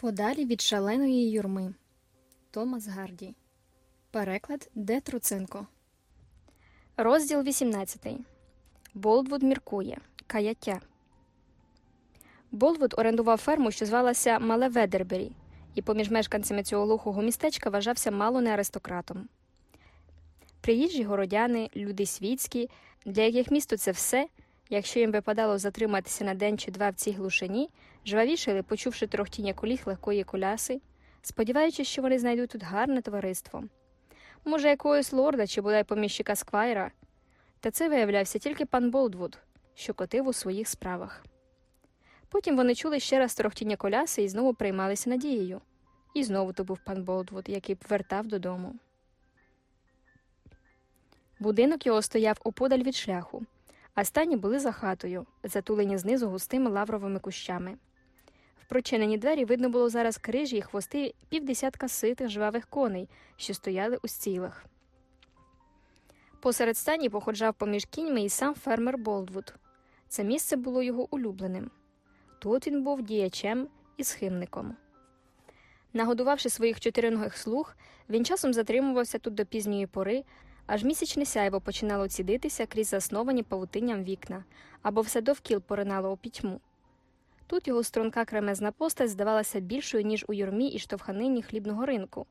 Подалі від шаленої юрми. Томас Гарді. Переклад Де Труценко. Розділ 18. Болдвуд міркує. Каяття. Болдвуд орендував ферму, що звалася Мале Ведербері, і поміж мешканцями цього глухого містечка вважався мало не аристократом. Приїжджі городяни, люди світські, для яких місто це все, якщо їм випадало затриматися на день чи два в цій глушині, жвавішили, почувши трохтіння коліг легкої коляси, сподіваючись, що вони знайдуть тут гарне товариство. Може, якогось лорда чи бодай поміщика сквайра. Та це виявлявся тільки пан Болдвуд, що котив у своїх справах. Потім вони чули ще раз трохтіння коляси і знову приймалися надією. І знову то був пан Болдвуд, який вертав додому. Будинок його стояв оподаль від шляху, а стані були за хатою, затулені знизу густими лавровими кущами. В прочинені двері видно було зараз крижі і хвости півдесятка ситих жвавих коней, що стояли у стілах. Посеред стані походжав поміж кіньми і сам фермер Болдвуд. Це місце було його улюбленим. Тут він був діячем і схимником. Нагодувавши своїх чотириногих слуг, він часом затримувався тут до пізньої пори, аж місячне сяйво починало цідитися крізь засновані павутинням вікна, або все довкіл поринало у пітьму. Тут його струнка кремезна постать здавалася більшою, ніж у юрмі і штовханині хлібного ринку.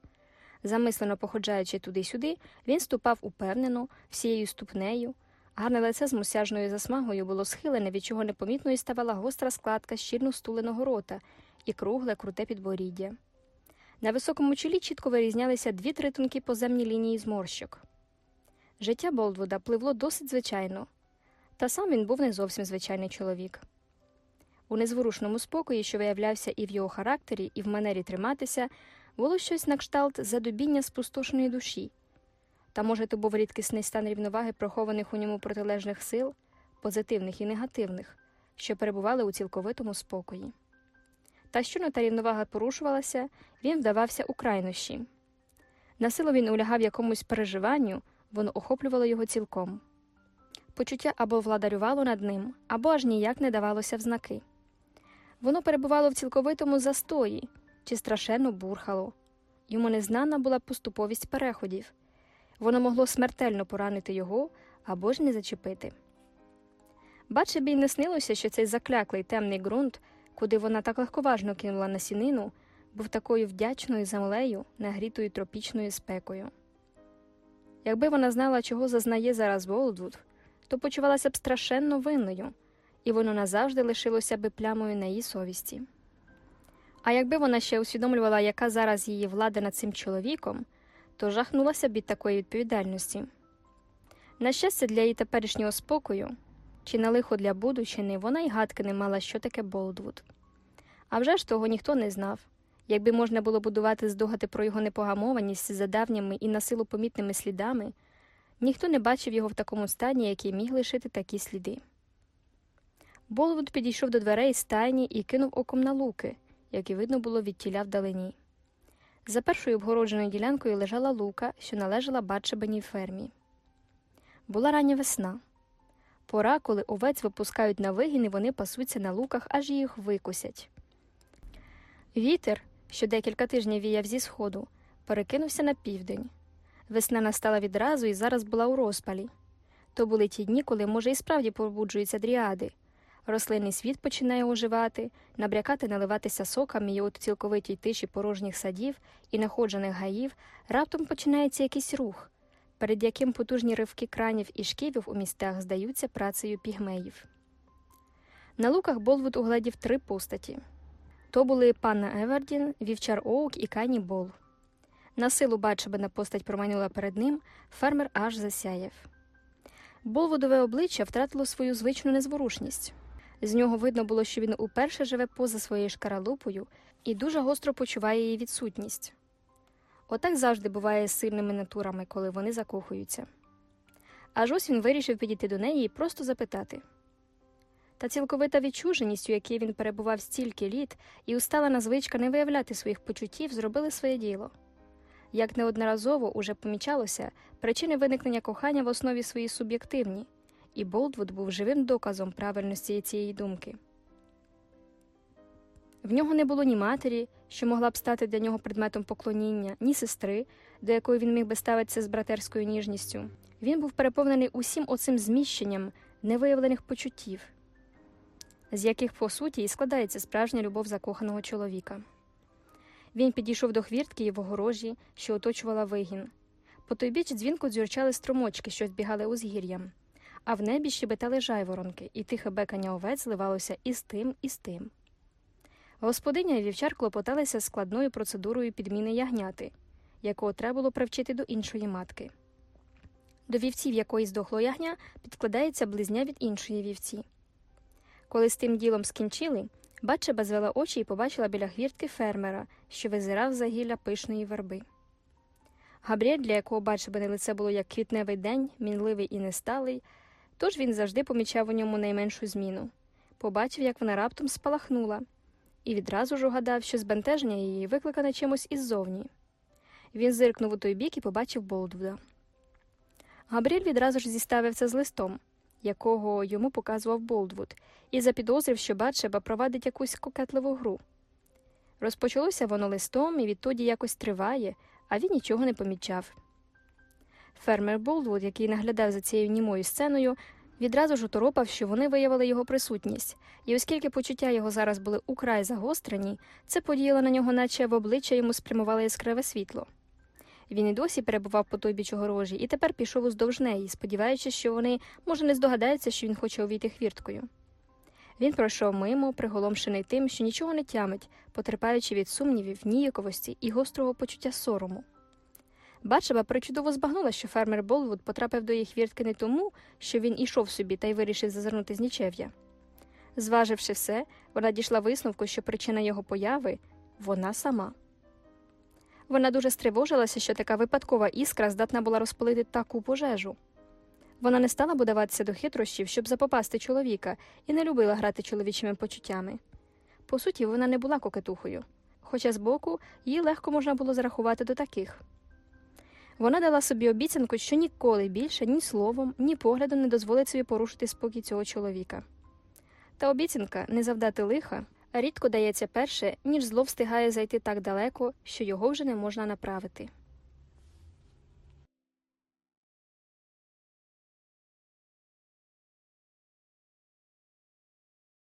Замислено походжаючи туди-сюди, він ступав упевнено, всією ступнею. Гарне лице з мусяжною засмагою було схилене, від чого непомітною ставала гостра складка щільно стуленого рота і кругле круте підборіддя. На високому чолі чітко вирізнялися дві-три тонкі поземні лінії зморщок. Життя Болдвуда пливло досить звичайно, та сам він був не зовсім звичайний чоловік. У незворушному спокої, що виявлявся і в його характері, і в манері триматися, було щось на кшталт задубіння спустошеної душі. Та, може, то був рідкісний стан рівноваги прохованих у ньому протилежних сил, позитивних і негативних, що перебували у цілковитому спокої. Та щойно та рівновага порушувалася, він вдавався у крайнощі. Насилу він улягав якомусь переживанню, воно охоплювало його цілком. Почуття або владарювало над ним, або аж ніяк не давалося в знаки. Воно перебувало в цілковитому застої чи страшенно бурхало. Йому незнана була поступовість переходів. Воно могло смертельно поранити його або ж не зачепити. Бачебі й не снилося, що цей закляклий темний ґрунт, куди вона так легковажно кинула насінину, був такою вдячною землею, нагрітою тропічною спекою. Якби вона знала, чого зазнає зараз Волдвуд, то почувалася б страшенно винною, і воно назавжди лишилося би плямою на її совісті. А якби вона ще усвідомлювала, яка зараз її влада над цим чоловіком, то жахнулася б від такої відповідальності. На щастя, для її теперішнього спокою, чи на лихо для будучини, вона й гадки не мала, що таке Болдвуд. А вже ж того ніхто не знав. Якби можна було будувати здогади про його непогамованість за давніми і на силу помітними слідами, ніхто не бачив його в такому стані, який міг лишити такі сліди. Болвуд підійшов до дверей стайні і кинув оком на луки, які видно було від тіля вдалині. За першою обгородженою ділянкою лежала лука, що належала Батшебаній фермі. Була рання весна. Пора, коли овець випускають на вигін і вони пасуться на луках, аж їх викусять. Вітер, що декілька тижнів віяв зі сходу, перекинувся на південь. Весна настала відразу і зараз була у розпалі. То були ті дні, коли, може, і справді пробуджуються дріади. Рослинний світ починає оживати, набрякати, наливатися соками, і от у цілковитій тиші порожніх садів і находжених гаїв раптом починається якийсь рух, перед яким потужні ривки кранів і шківів у містах здаються працею пігмеїв. На луках Болвуд угледів три постаті. То були панна Евердін, вівчар Оук і Кані Бол. На силу бачебена постать промайнула перед ним, фермер аж засяяв. Болвудове обличчя втратило свою звичну незворушність. З нього видно було, що він уперше живе поза своєю шкаралупою і дуже гостро почуває її відсутність. Отак завжди буває з сильними натурами, коли вони закохуються. Аж ось він вирішив підійти до неї і просто запитати. Та цілковита відчуженість, у якій він перебував стільки літ, і усталена звичка не виявляти своїх почуттів, зробили своє діло. Як неодноразово уже помічалося, причини виникнення кохання в основі своїй суб'єктивні, і Болдвуд був живим доказом правильності цієї думки. В нього не було ні матері, що могла б стати для нього предметом поклоніння, ні сестри, до якої він міг би ставитися з братерською ніжністю. Він був переповнений усім оцим зміщенням невиявлених почуттів, з яких, по суті, і складається справжня любов закоханого чоловіка. Він підійшов до хвіртки і в огорожі, що оточувала вигін. По той біч дзвінко дзюрчали струмочки, що збігали узгір'ям, а в небі щебетали жайворонки, і тихе бекання овець зливалося і з тим, і з тим. Господиня і вівчар клопоталися складною процедурою підміни ягняти, якого треба було привчити до іншої матки. До вівців якої здохло ягня підкладається близня від іншої вівці. Коли з тим ділом скінчили, Батчеба звела очі і побачила біля хвіртки фермера, що визирав за гілля пишної верби. Габріель, для якого Батчебине лице було як квітневий день, мінливий і несталий, тож він завжди помічав у ньому найменшу зміну. Побачив, як вона раптом спалахнула, і відразу ж угадав, що збентеження її викликане чимось іззовні. Він зиркнув у той бік і побачив Болдвуда. Габріель відразу ж зіставив це з листом, якого йому показував Болдвуд, і запідозрив, що Батшеба провадить якусь кокетливу гру. Розпочалося воно листом і відтоді якось триває, а він нічого не помічав. Фермер Болдвуд, який наглядав за цією німою сценою, відразу ж уторопав, що вони виявили його присутність, і оскільки почуття його зараз були украй загострені, це подіяло на нього, наче в обличчя йому спрямувало яскраве світло. Він і досі перебував по той біч огорожі і тепер пішов уздовж неї, сподіваючись, що вони, може, не здогадаються, що він хоче увійти хвірткою. Він пройшов мимо, приголомшений тим, що нічого не тямить, потерпаючи від сумнівів, ніяковості і гострого почуття сорому. Бачеба причудово збагнула, що фермер Болвуд потрапив до її хвіртки не тому, що він ішов собі та й вирішив зазирнути з нічев'я. Зваживши все, вона дійшла висновку, що причина його появи вона сама. Вона дуже стривожилася, що така випадкова іскра здатна була розпалити таку пожежу. Вона не стала будуватися до хитрощів, щоб запопасти чоловіка, і не любила грати чоловічими почуттями. По суті, вона не була кокетухою, хоча збоку її легко можна було зарахувати до таких. Вона дала собі обіцянку, що ніколи більше ні словом, ні поглядом не дозволить собі порушити спокій цього чоловіка. Та обіцянка не завдати лиха рідко дається перше, ніж зло встигає зайти так далеко, що його вже не можна направити.